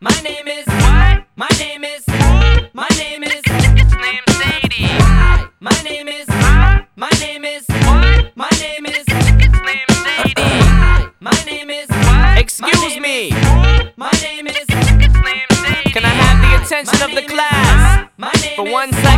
My name is what? My name is my name is His name's Sadie. Hi. My name is my name is What? my name is His name's Sadie. Hi. My name is What? Excuse name me. my name is His name's Sadie. Can I have the attention my of the name is- class? My name For is one second.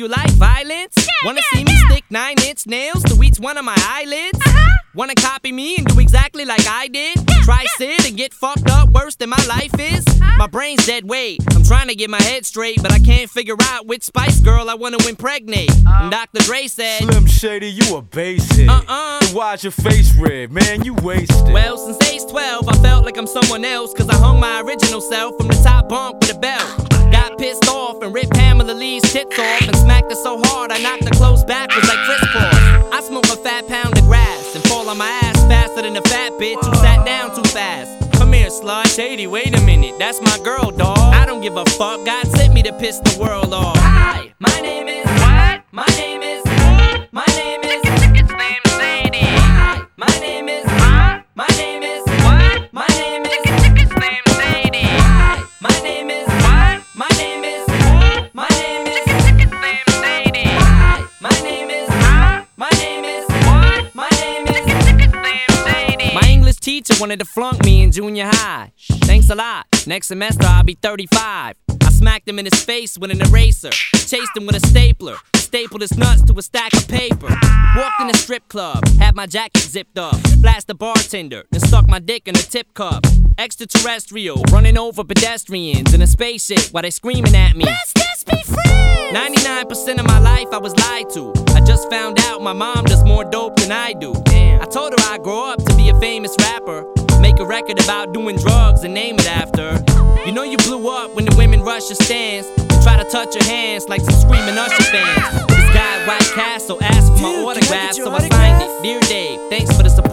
You like violence? Wanna see me stick nine inch nails to each one of my eyelids? Uh-huh. Wanna copy me and do exactly like I did? Try sit and get fucked up worse than my life is? Uh-huh. My brain's dead weight. I'm trying to get my head straight, but I can't figure out which Spice Girl I wanna impregnate. Uh. And Dr. Dre said, Slim Shady, you a basehead. Uh-uh. Then why's your face red, man? You wasted. Well, since age 12, I felt like I'm someone else, cause I hung my original self from the top bunk with a belt. Got pissed off and ripped Pamela Lee's tits off and smacked her so hard I knocked her clothes backwards like crisscross. I smoke a fat pound of grass and fall on my ass faster than a fat bitch who sat down too fast. Come here, slut. Shady, wait a minute, that's my girl, dawg. I don't give a fuck, God sent me to piss the world off. Hi. My name is What? My name wanted to flunk me in junior high. Thanks a lot. Next semester I'll be 35. I smacked him in his face with an eraser. Chased him with a stapler. Stapled his nuts to a stack of paper. Walked in a strip club. Had my jacket zipped up. Flashed the bartender. Then stuck my dick in a tip cup. Extraterrestrial. Running over pedestrians in a spaceship while they screaming at me. Let's just be friends. 99% of my life I was lied to. I just found out my mom does more dope than I do. I told her I'd grow up to be a famous rapper. Make a record about doing drugs and name it after. You know you blew up when the women rush your stands and try to touch your hands like some screaming Usher fans. This guy at White Castle asked for my autograph, so I signed it. Dear Dave, thanks for the support,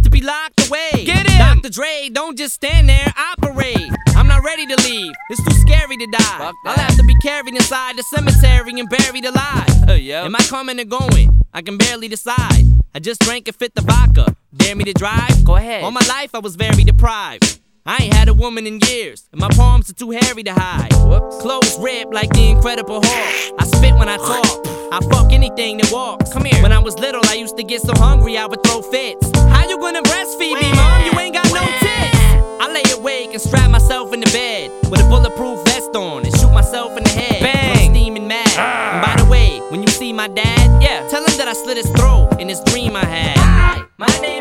needs to be locked away. Get him! Dr. Dre, don't just stand there, operate. I'm not ready to leave, it's too scary to die. I'll have to be carried inside the cemetery and buried alive. Am I coming or going? I can barely decide. I just drank a fifth of vodka. Dare me to drive? Go ahead. All my life I was very deprived. I ain't had a woman in years, and my palms are too hairy to hide. Whoops. Clothes ripped like the Incredible Hulk. I spit when I talk. I fuck anything that walks. Come here. When I was little, I used to get so hungry I would throw fits. How you gonna breastfeed me, mom? You ain't got no tits. I lay awake and strap myself in the bed with a bulletproof vest on and shoot myself in the head. Bang. I'm steaming mad. Ah. And by the way, when you see my dad, yeah, tell him that I slit his throat in this dream I had. Ah. Hi, my name.